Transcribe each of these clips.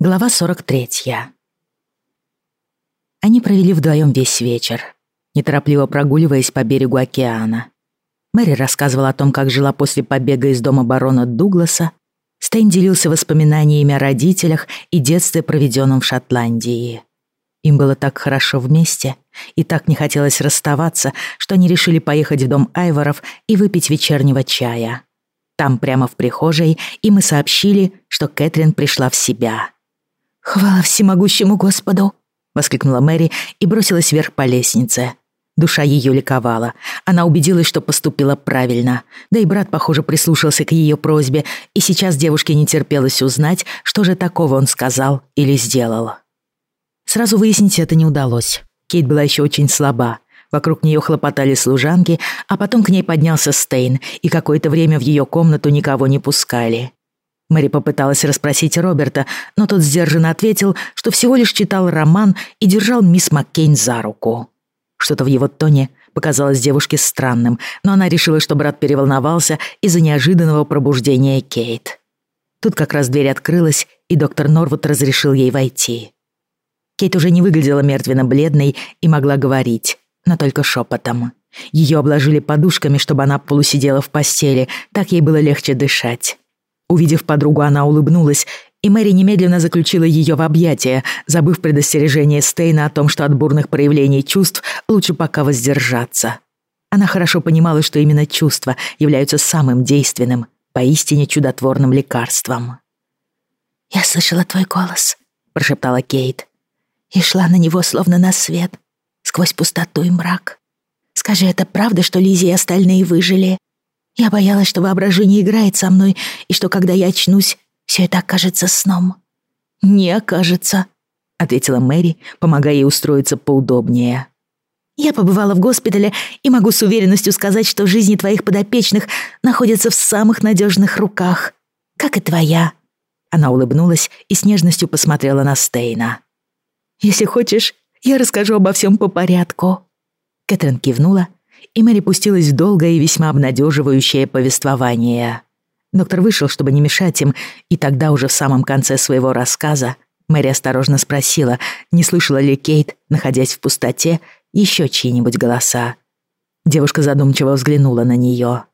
Глава 43. Они провели вдвоем весь вечер, неторопливо прогуливаясь по берегу океана. Мэри рассказывала о том, как жила после побега из дома барона Дугласа. Стейн делился воспоминаниями о родителях и детстве, проведенном в Шотландии. Им было так хорошо вместе, и так не хотелось расставаться, что они решили поехать в дом Айворов и выпить вечернего чая. Там, прямо в прихожей, им и сообщили, что Кэтрин пришла в себя. «Хвала всемогущему Господу!» — воскликнула Мэри и бросилась вверх по лестнице. Душа ее ликовала. Она убедилась, что поступила правильно. Да и брат, похоже, прислушался к ее просьбе, и сейчас девушке не терпелось узнать, что же такого он сказал или сделал. Сразу выяснить это не удалось. Кейт была еще очень слаба. Вокруг нее хлопотали служанки, а потом к ней поднялся Стейн, и какое-то время в ее комнату никого не пускали. Мэри попыталась расспросить Роберта, но тот сдержанно ответил, что всего лишь читал роман и держал мисс Маккейн за руку. Что-то в его тоне показалось девушке странным, но она решила, что брат переволновался из-за неожиданного пробуждения Кейт. Тут как раз дверь открылась, и доктор Норвуд разрешил ей войти. Кейт уже не выглядела мертвенно-бледной и могла говорить, но только шепотом. Ее обложили подушками, чтобы она полусидела в постели, так ей было легче дышать. Увидев подругу, она улыбнулась, и Мэри немедленно заключила ее в объятия, забыв предостережение Стейна о том, что от бурных проявлений чувств лучше пока воздержаться. Она хорошо понимала, что именно чувства являются самым действенным, поистине чудотворным лекарством. «Я слышала твой голос», — прошептала Кейт, «и шла на него словно на свет, сквозь пустоту и мрак. Скажи, это правда, что Лизи и остальные выжили? Я боялась, что воображение играет со мной, и что, когда я очнусь, все это окажется сном». «Не окажется», — ответила Мэри, помогая ей устроиться поудобнее. «Я побывала в госпитале и могу с уверенностью сказать, что жизни твоих подопечных находятся в самых надежных руках, как и твоя». Она улыбнулась и с нежностью посмотрела на Стейна. «Если хочешь, я расскажу обо всем по порядку». Кэтрин кивнула и Мэри пустилась в долгое и весьма обнадеживающее повествование. Доктор вышел, чтобы не мешать им, и тогда уже в самом конце своего рассказа Мэри осторожно спросила, не слышала ли Кейт, находясь в пустоте, еще чьи-нибудь голоса. Девушка задумчиво взглянула на нее.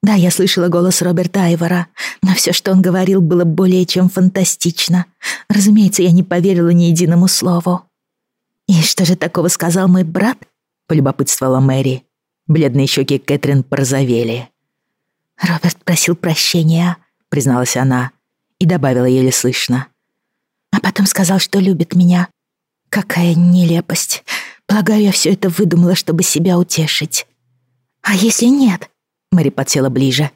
«Да, я слышала голос Роберта Айвора, но все, что он говорил, было более чем фантастично. Разумеется, я не поверила ни единому слову». «И что же такого сказал мой брат?» — полюбопытствовала Мэри. Бледные щеки Кэтрин порозовели. «Роберт просил прощения», — призналась она, и добавила еле слышно. «А потом сказал, что любит меня. Какая нелепость. Полагаю, я все это выдумала, чтобы себя утешить». «А если нет?» — Мэри подсела ближе.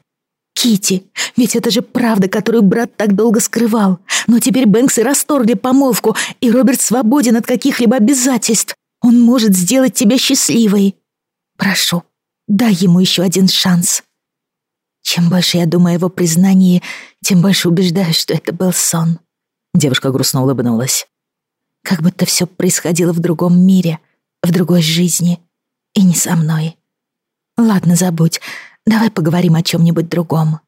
Кити, ведь это же правда, которую брат так долго скрывал. Но теперь Бэнксы расторгли помолвку, и Роберт свободен от каких-либо обязательств. Он может сделать тебя счастливой. Прошу, дай ему еще один шанс. Чем больше я думаю о его признании, тем больше убеждаюсь, что это был сон. Девушка грустно улыбнулась. Как будто все происходило в другом мире, в другой жизни, и не со мной. Ладно, забудь. Давай поговорим о чем-нибудь другом.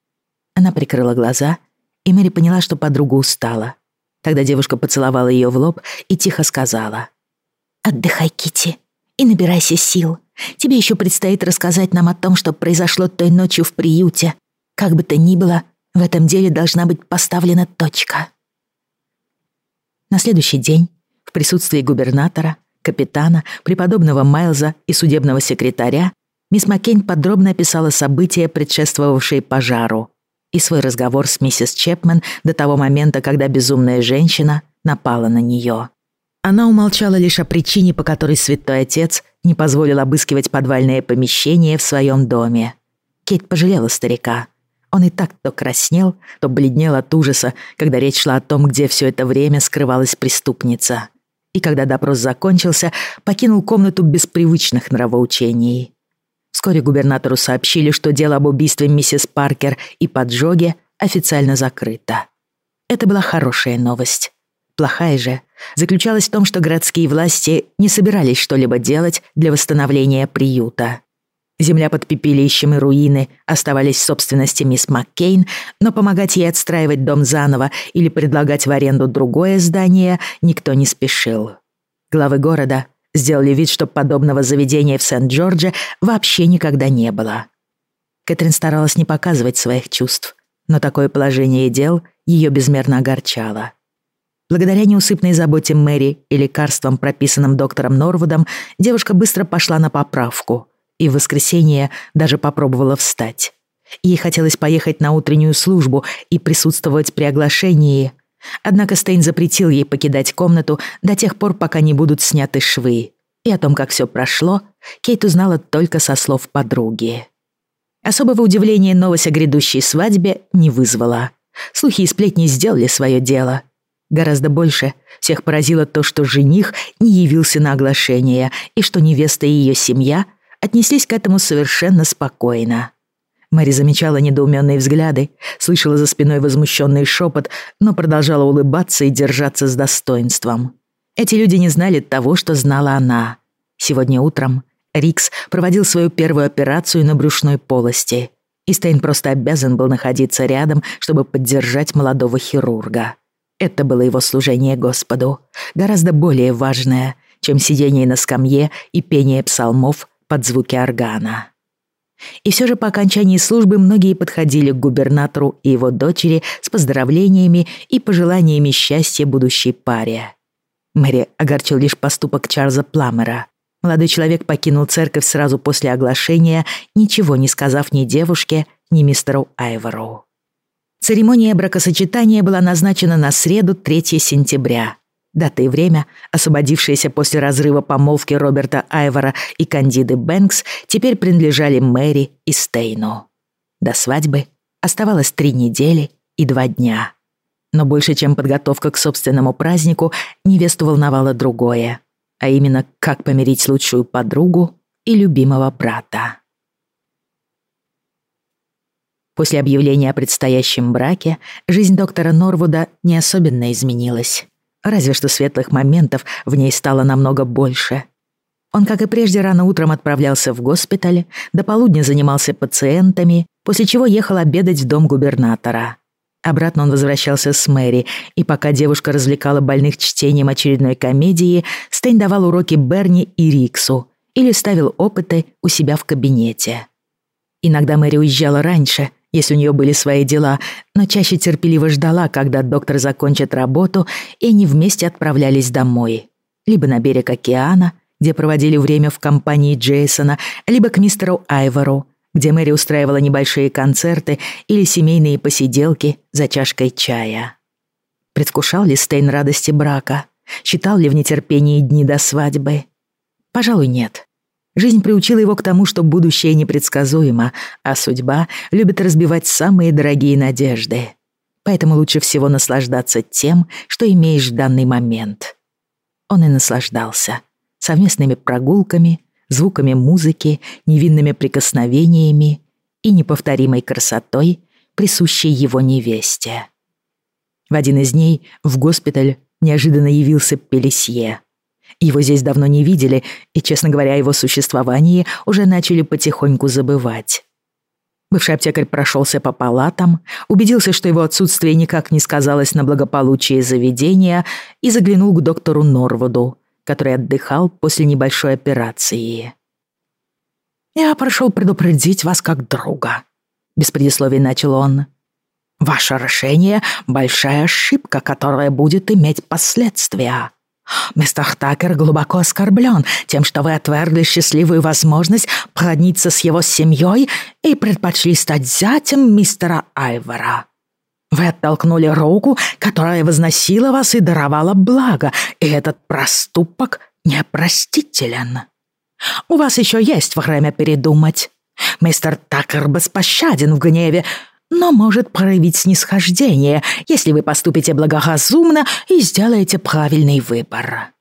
Она прикрыла глаза, и Мэри поняла, что подруга устала. Тогда девушка поцеловала ее в лоб и тихо сказала — Отдыхай, Кити, и набирайся сил. Тебе еще предстоит рассказать нам о том, что произошло той ночью в приюте. Как бы то ни было, в этом деле должна быть поставлена точка. На следующий день, в присутствии губернатора, капитана, преподобного Майлза и судебного секретаря, мисс Маккейн подробно описала события, предшествовавшие пожару, и свой разговор с миссис Чепмен до того момента, когда безумная женщина напала на нее. Она умолчала лишь о причине, по которой святой отец не позволил обыскивать подвальное помещение в своем доме. Кейт пожалела старика. Он и так то краснел, то бледнел от ужаса, когда речь шла о том, где все это время скрывалась преступница. И когда допрос закончился, покинул комнату без привычных нравоучений. Вскоре губернатору сообщили, что дело об убийстве миссис Паркер и поджоге официально закрыто. Это была хорошая новость. Плохая же заключалась в том, что городские власти не собирались что-либо делать для восстановления приюта. Земля под пепелищем и руины оставались собственности мисс Маккейн, но помогать ей отстраивать дом заново или предлагать в аренду другое здание никто не спешил. Главы города сделали вид, что подобного заведения в Сент-Джордже вообще никогда не было. Кэтрин старалась не показывать своих чувств, но такое положение дел ее безмерно огорчало. Благодаря неусыпной заботе Мэри и лекарствам, прописанным доктором Норвудом, девушка быстро пошла на поправку и в воскресенье даже попробовала встать. Ей хотелось поехать на утреннюю службу и присутствовать при оглашении, однако Стейн запретил ей покидать комнату до тех пор, пока не будут сняты швы. И о том, как все прошло, Кейт узнала только со слов подруги. Особого удивления новость о грядущей свадьбе не вызвала. Слухи и сплетни сделали свое дело — Гораздо больше всех поразило то, что жених не явился на оглашение и что невеста и ее семья отнеслись к этому совершенно спокойно. Мэри замечала недоуменные взгляды, слышала за спиной возмущенный шепот, но продолжала улыбаться и держаться с достоинством. Эти люди не знали того, что знала она. Сегодня утром Рикс проводил свою первую операцию на брюшной полости, и Стейн просто обязан был находиться рядом, чтобы поддержать молодого хирурга. Это было его служение Господу, гораздо более важное, чем сидение на скамье и пение псалмов под звуки органа. И все же по окончании службы многие подходили к губернатору и его дочери с поздравлениями и пожеланиями счастья будущей паре. Мэри огорчил лишь поступок Чарльза Пламера. Молодой человек покинул церковь сразу после оглашения, ничего не сказав ни девушке, ни мистеру Айвору. Церемония бракосочетания была назначена на среду 3 сентября. Дата и время, освободившиеся после разрыва помолвки Роберта Айвора и Кандиды Бэнкс, теперь принадлежали Мэри и Стейну. До свадьбы оставалось три недели и два дня. Но больше, чем подготовка к собственному празднику, невесту волновало другое, а именно, как помирить лучшую подругу и любимого брата. После объявления о предстоящем браке жизнь доктора Норвуда не особенно изменилась. Разве что светлых моментов в ней стало намного больше. Он, как и прежде, рано утром отправлялся в госпиталь, до полудня занимался пациентами, после чего ехал обедать в дом губернатора. Обратно он возвращался с Мэри, и пока девушка развлекала больных чтением очередной комедии, Стейн давал уроки Берни и Риксу или ставил опыты у себя в кабинете. Иногда Мэри уезжала раньше, если у нее были свои дела, но чаще терпеливо ждала, когда доктор закончит работу, и они вместе отправлялись домой. Либо на берег океана, где проводили время в компании Джейсона, либо к мистеру Айвору, где Мэри устраивала небольшие концерты или семейные посиделки за чашкой чая. Предвкушал ли Стейн радости брака? Считал ли в нетерпении дни до свадьбы? Пожалуй, нет. Жизнь приучила его к тому, что будущее непредсказуемо, а судьба любит разбивать самые дорогие надежды. Поэтому лучше всего наслаждаться тем, что имеешь в данный момент. Он и наслаждался совместными прогулками, звуками музыки, невинными прикосновениями и неповторимой красотой, присущей его невесте. В один из дней в госпиталь неожиданно явился Пелесье. Его здесь давно не видели, и, честно говоря, его существовании уже начали потихоньку забывать. Бывший аптекарь прошелся по палатам, убедился, что его отсутствие никак не сказалось на благополучии заведения, и заглянул к доктору Норвуду, который отдыхал после небольшой операции. «Я прошел предупредить вас как друга», — без предисловий начал он. «Ваше решение — большая ошибка, которая будет иметь последствия. Мистер Такер глубоко оскорблен тем, что вы отвергли счастливую возможность породниться с его семьей и предпочли стать зятем мистера Айвора. Вы оттолкнули руку, которая возносила вас и даровала благо, и этот проступок непростителен. У вас еще есть время передумать. Мистер Такер беспощаден в гневе, но может проявить снисхождение, если вы поступите благоразумно и сделаете правильный выбор».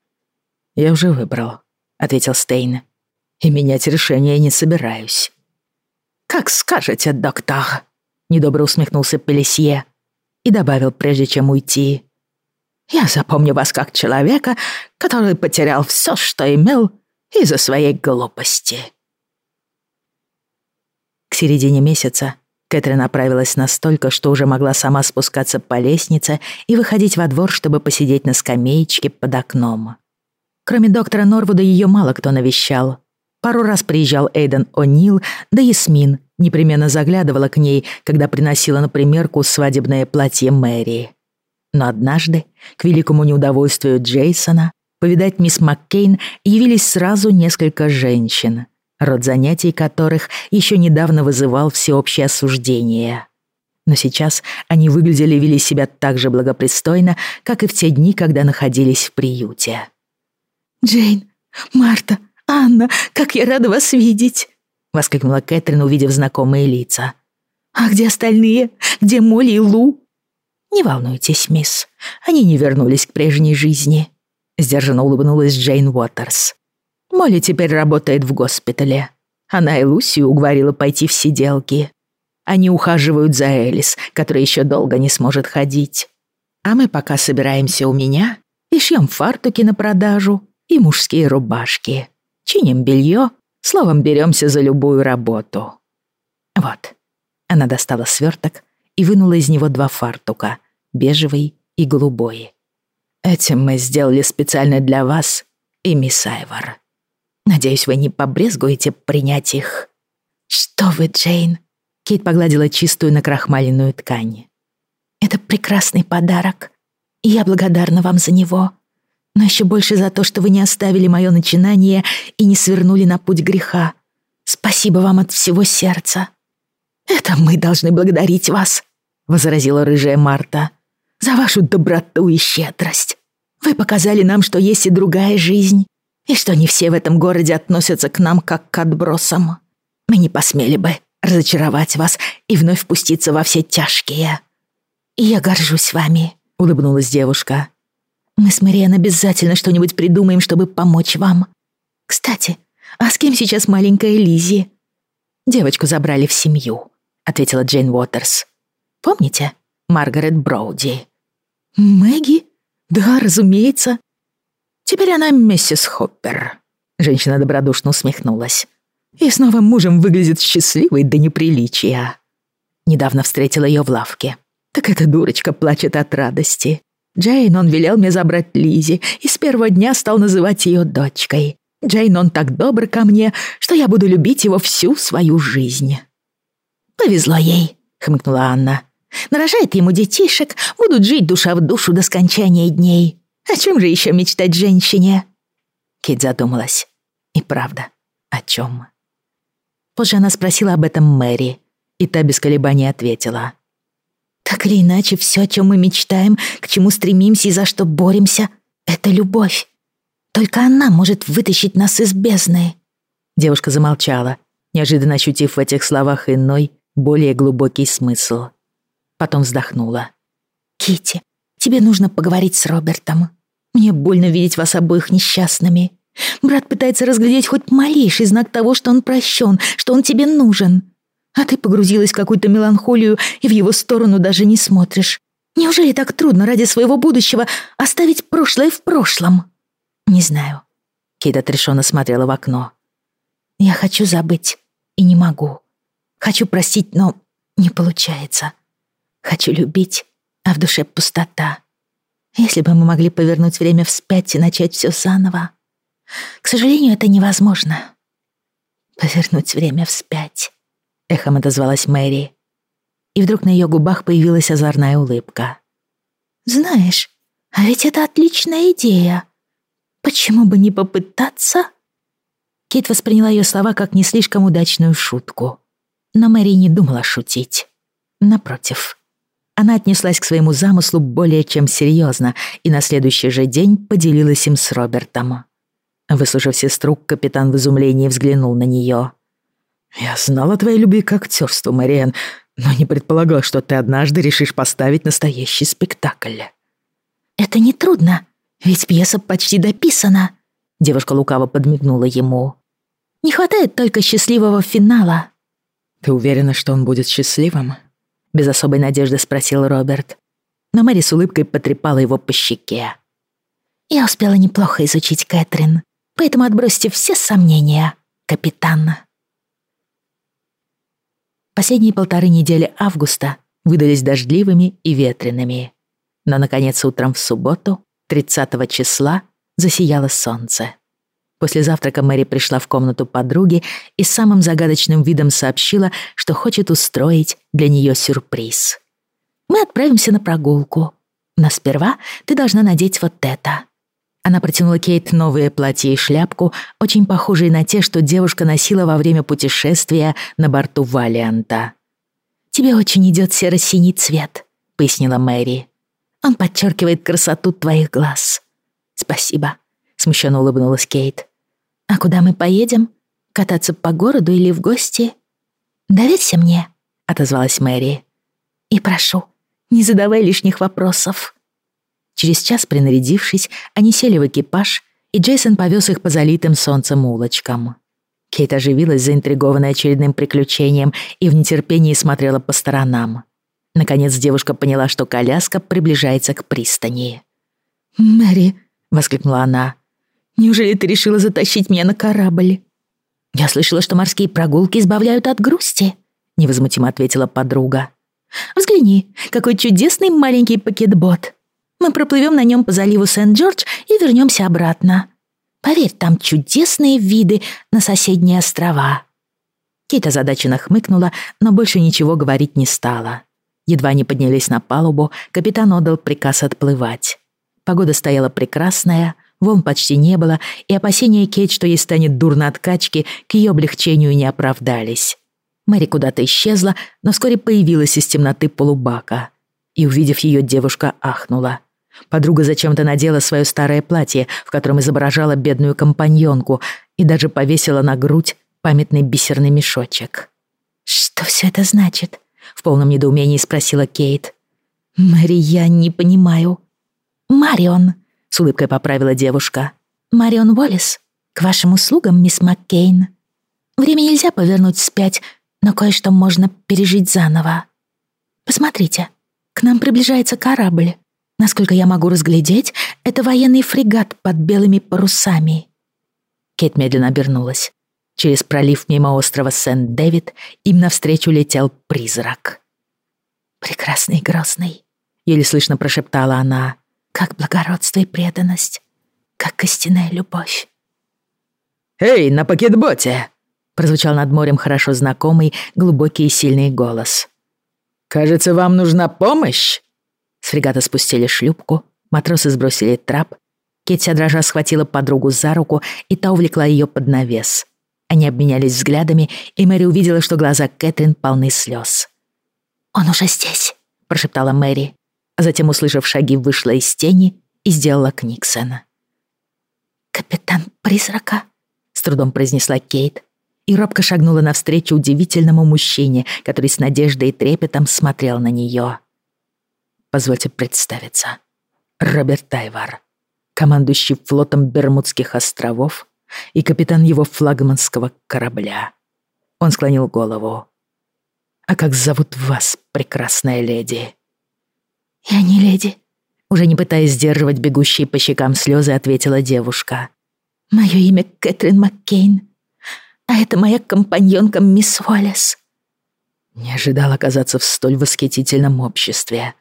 «Я уже выбрал», — ответил Стейн. «И менять решение не собираюсь». «Как скажете, доктор», — недобро усмехнулся Пелесье и добавил, прежде чем уйти. «Я запомню вас как человека, который потерял все, что имел из-за своей глупости». середине месяца Кэтрин направилась настолько, что уже могла сама спускаться по лестнице и выходить во двор, чтобы посидеть на скамеечке под окном. Кроме доктора Норвуда ее мало кто навещал. Пару раз приезжал Эйден О'Нил, да Ясмин непременно заглядывала к ней, когда приносила на примерку свадебное платье Мэри. Но однажды, к великому неудовольствию Джейсона, повидать мисс Маккейн явились сразу несколько женщин род занятий которых еще недавно вызывал всеобщее осуждение. Но сейчас они выглядели и вели себя так же благопристойно, как и в те дни, когда находились в приюте. «Джейн, Марта, Анна, как я рада вас видеть!» — воскликнула Кэтрин, увидев знакомые лица. «А где остальные? Где Молли и Лу?» «Не волнуйтесь, мисс, они не вернулись к прежней жизни», — сдержанно улыбнулась Джейн Уотерс. Молли теперь работает в госпитале. Она и Лусию уговорила пойти в сиделки. Они ухаживают за Элис, которая еще долго не сможет ходить. А мы пока собираемся у меня и шьем фартуки на продажу и мужские рубашки. Чиним белье, словом, беремся за любую работу. Вот. Она достала сверток и вынула из него два фартука, бежевый и голубой. Этим мы сделали специально для вас и мисс Айвор. Надеюсь, вы не побрезгуете принять их». «Что вы, Джейн?» Кейт погладила чистую накрахмаленную ткань. «Это прекрасный подарок, и я благодарна вам за него. Но еще больше за то, что вы не оставили мое начинание и не свернули на путь греха. Спасибо вам от всего сердца». «Это мы должны благодарить вас», — возразила рыжая Марта, «за вашу доброту и щедрость. Вы показали нам, что есть и другая жизнь, и что не все в этом городе относятся к нам как к отбросам. Мы не посмели бы разочаровать вас и вновь впуститься во все тяжкие». «Я горжусь вами», — улыбнулась девушка. «Мы с Мариан обязательно что-нибудь придумаем, чтобы помочь вам. Кстати, а с кем сейчас маленькая Лизи? «Девочку забрали в семью», — ответила Джейн Уотерс. «Помните Маргарет Броуди?» «Мэгги? Да, разумеется. Теперь она миссис Хоппер». Женщина добродушно усмехнулась. «И с новым мужем выглядит счастливой до неприличия». Недавно встретила ее в лавке. Так эта дурочка плачет от радости. Джейн, он велел мне забрать Лизи и с первого дня стал называть ее дочкой. Джейн, он так добр ко мне, что я буду любить его всю свою жизнь». «Повезло ей», — хмыкнула Анна. «Нарожает ему детишек, будут жить душа в душу до скончания дней. О чем же еще мечтать женщине?» Кит задумалась. И правда, о чем? Позже она спросила об этом Мэри, и та без колебаний ответила. «Так или иначе, все, о чем мы мечтаем, к чему стремимся и за что боремся, это любовь. Только она может вытащить нас из бездны». Девушка замолчала, неожиданно ощутив в этих словах иной, более глубокий смысл. Потом вздохнула. Кити, тебе нужно поговорить с Робертом. Мне больно видеть вас обоих несчастными. Брат пытается разглядеть хоть малейший знак того, что он прощен, что он тебе нужен. А ты погрузилась в какую-то меланхолию и в его сторону даже не смотришь. Неужели так трудно ради своего будущего оставить прошлое в прошлом? Не знаю. Кейт отрешенно смотрела в окно. Я хочу забыть и не могу. Хочу простить, но не получается. Хочу любить, а в душе пустота. Если бы мы могли повернуть время вспять и начать все заново. К сожалению, это невозможно. Повернуть время вспять. Эхом отозвалась Мэри. И вдруг на ее губах появилась озорная улыбка. Знаешь, а ведь это отличная идея. Почему бы не попытаться? Кит восприняла ее слова как не слишком удачную шутку. Но Мэри не думала шутить. Напротив, она отнеслась к своему замыслу более чем серьезно и на следующий же день поделилась им с Робертом. Выслушав сестру, капитан в изумлении взглянул на нее. «Я знал о твоей любви к актерству, Мариан, но не предполагал, что ты однажды решишь поставить настоящий спектакль». «Это нетрудно, ведь пьеса почти дописана», — девушка лукаво подмигнула ему. «Не хватает только счастливого финала». «Ты уверена, что он будет счастливым?» Без особой надежды спросил Роберт. Но Мэри с улыбкой потрепала его по щеке. «Я успела неплохо изучить Кэтрин, поэтому отбросьте все сомнения, капитан». Последние полторы недели августа выдались дождливыми и ветреными. Но, наконец, утром в субботу, 30 числа, засияло солнце. После завтрака Мэри пришла в комнату подруги и самым загадочным видом сообщила, что хочет устроить для нее сюрприз. «Мы отправимся на прогулку. Но сперва ты должна надеть вот это». Она протянула Кейт новое платье и шляпку, очень похожие на те, что девушка носила во время путешествия на борту Валианта. «Тебе очень идет серо-синий цвет», — пояснила Мэри. «Он подчеркивает красоту твоих глаз». «Спасибо», — смущенно улыбнулась Кейт. «А куда мы поедем? Кататься по городу или в гости?» «Доверься мне», — отозвалась Мэри. «И прошу, не задавай лишних вопросов». Через час, принарядившись, они сели в экипаж, и Джейсон повез их по залитым солнцем улочкам. Кейт оживилась, заинтригованная очередным приключением, и в нетерпении смотрела по сторонам. Наконец девушка поняла, что коляска приближается к пристани. «Мэри», — воскликнула она, Неужели ты решила затащить меня на корабль?» «Я слышала, что морские прогулки избавляют от грусти», — невозмутимо ответила подруга. «Взгляни, какой чудесный маленький пакетбот. Мы проплывем на нем по заливу Сент-Джордж и вернемся обратно. Поверь, там чудесные виды на соседние острова». Кейт озадаченно хмыкнула, но больше ничего говорить не стала. Едва они поднялись на палубу, капитан отдал приказ отплывать. Погода стояла прекрасная, Волн почти не было, и опасения Кейт, что ей станет дурно от качки, к ее облегчению не оправдались. Мэри куда-то исчезла, но вскоре появилась из темноты полубака. И, увидев ее, девушка ахнула. Подруга зачем-то надела свое старое платье, в котором изображала бедную компаньонку, и даже повесила на грудь памятный бисерный мешочек. «Что все это значит?» — в полном недоумении спросила Кейт. «Мэри, я не понимаю». «Марион», — с улыбкой поправила девушка. «Марион Уоллес, к вашим услугам, мисс Маккейн. Время нельзя повернуть вспять, но кое-что можно пережить заново. Посмотрите, к нам приближается корабль. Насколько я могу разглядеть, это военный фрегат под белыми парусами». Кейт медленно обернулась. Через пролив мимо острова Сент-Дэвид им навстречу летел призрак. «Прекрасный грозный», — еле слышно прошептала она как благородство и преданность, как истинная любовь. «Эй, на пакетботе!» — прозвучал над морем хорошо знакомый, глубокий и сильный голос. «Кажется, вам нужна помощь?» С фрегата спустили шлюпку, матросы сбросили трап. Кетти дрожа схватила подругу за руку, и та увлекла ее под навес. Они обменялись взглядами, и Мэри увидела, что глаза Кэтрин полны слез. «Он уже здесь», — прошептала Мэри а затем, услышав шаги, вышла из тени и сделала Книксона. «Капитан Призрака?» — с трудом произнесла Кейт и робко шагнула навстречу удивительному мужчине, который с надеждой и трепетом смотрел на нее. «Позвольте представиться. Роберт Тайвар, командующий флотом Бермудских островов и капитан его флагманского корабля». Он склонил голову. «А как зовут вас, прекрасная леди?» «Я не леди», — уже не пытаясь сдерживать бегущие по щекам слезы, ответила девушка. «Мое имя Кэтрин Маккейн, а это моя компаньонка мисс Уоллес». Не ожидал оказаться в столь восхитительном обществе.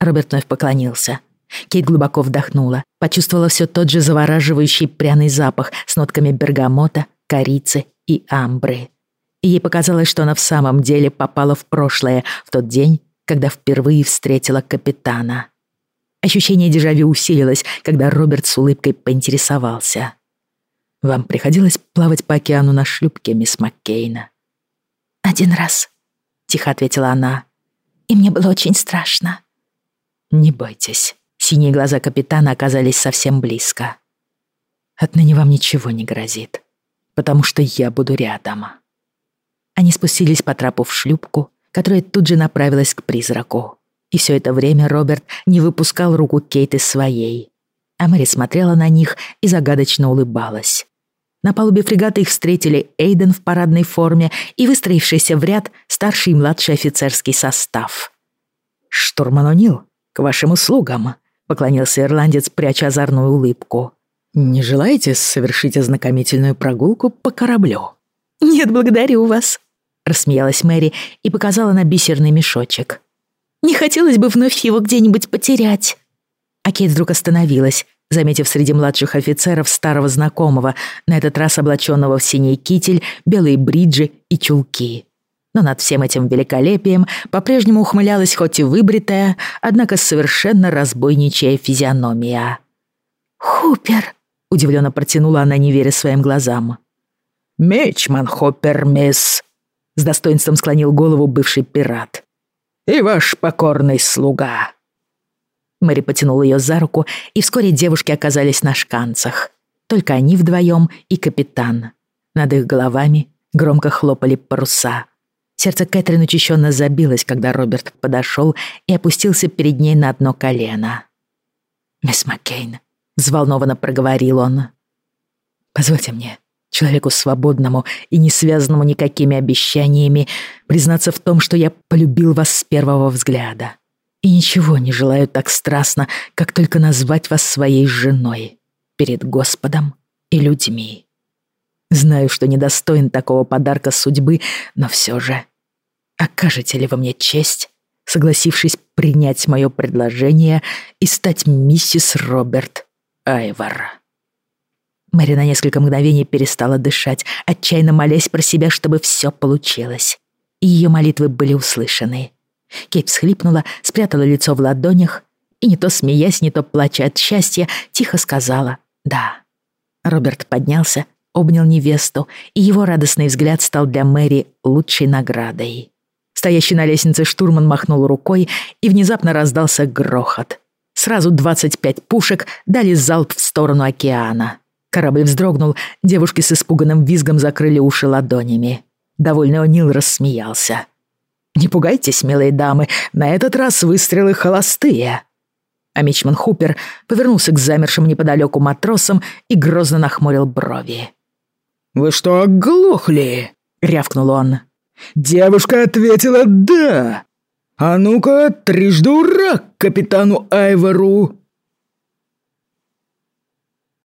Роберт вновь поклонился. Кейт глубоко вдохнула, почувствовала все тот же завораживающий пряный запах с нотками бергамота, корицы и амбры. И ей показалось, что она в самом деле попала в прошлое, в тот день, когда впервые встретила капитана. Ощущение дежавю усилилось, когда Роберт с улыбкой поинтересовался. «Вам приходилось плавать по океану на шлюпке, мисс Маккейна?» «Один раз», — тихо ответила она. «И мне было очень страшно». «Не бойтесь». Синие глаза капитана оказались совсем близко. «Отныне вам ничего не грозит, потому что я буду рядом». Они спустились по трапу в шлюпку, которая тут же направилась к призраку. И все это время Роберт не выпускал руку Кейт из своей. А Мэри смотрела на них и загадочно улыбалась. На палубе фрегата их встретили Эйден в парадной форме и выстроившийся в ряд старший и младший офицерский состав. «Штурман О'Нил, к вашим услугам», — поклонился ирландец, пряча озорную улыбку. «Не желаете совершить ознакомительную прогулку по кораблю?» «Нет, благодарю вас», — рассмеялась Мэри и показала на бисерный мешочек. «Не хотелось бы вновь его где-нибудь потерять». А Кейт вдруг остановилась, заметив среди младших офицеров старого знакомого, на этот раз облаченного в синий китель, белые бриджи и чулки. Но над всем этим великолепием по-прежнему ухмылялась хоть и выбритая, однако совершенно разбойничая физиономия. «Хупер!» — удивленно протянула она, не веря своим глазам. «Мечман Хоппер, мисс!» — с достоинством склонил голову бывший пират. «И ваш покорный слуга!» Мэри потянула ее за руку, и вскоре девушки оказались на шканцах. Только они вдвоем и капитан. Над их головами громко хлопали паруса. Сердце Кэтрин учащенно забилось, когда Роберт подошел и опустился перед ней на одно колено. «Мисс Маккейн», — взволнованно проговорил он, — «позвольте мне, человеку свободному и не связанному никакими обещаниями, признаться в том, что я полюбил вас с первого взгляда и ничего не желаю так страстно, как только назвать вас своей женой перед Господом и людьми. Знаю, что недостоин такого подарка судьбы, но все же окажете ли вы мне честь, согласившись принять мое предложение и стать миссис Роберт Айвар?» Мэри на несколько мгновений перестала дышать, отчаянно молясь про себя, чтобы все получилось. И ее молитвы были услышаны. Кейт всхлипнула, спрятала лицо в ладонях и, не то смеясь, не то плача от счастья, тихо сказала «да». Роберт поднялся, обнял невесту, и его радостный взгляд стал для Мэри лучшей наградой. Стоящий на лестнице штурман махнул рукой, и внезапно раздался грохот. Сразу 25 пушек дали залп в сторону океана. Корабль вздрогнул, девушки с испуганным визгом закрыли уши ладонями. Довольный О'Нил рассмеялся. «Не пугайтесь, милые дамы, на этот раз выстрелы холостые». А Мичман Хупер повернулся к замершим неподалеку матросам и грозно нахмурил брови. «Вы что, оглохли?» — рявкнул он. «Девушка ответила «да». А ну-ка, трижды ура капитану Айвару!»